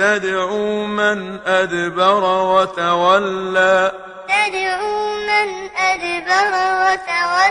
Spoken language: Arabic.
تدعو من أدبر وتولى. تدعو من أدبر وتولى.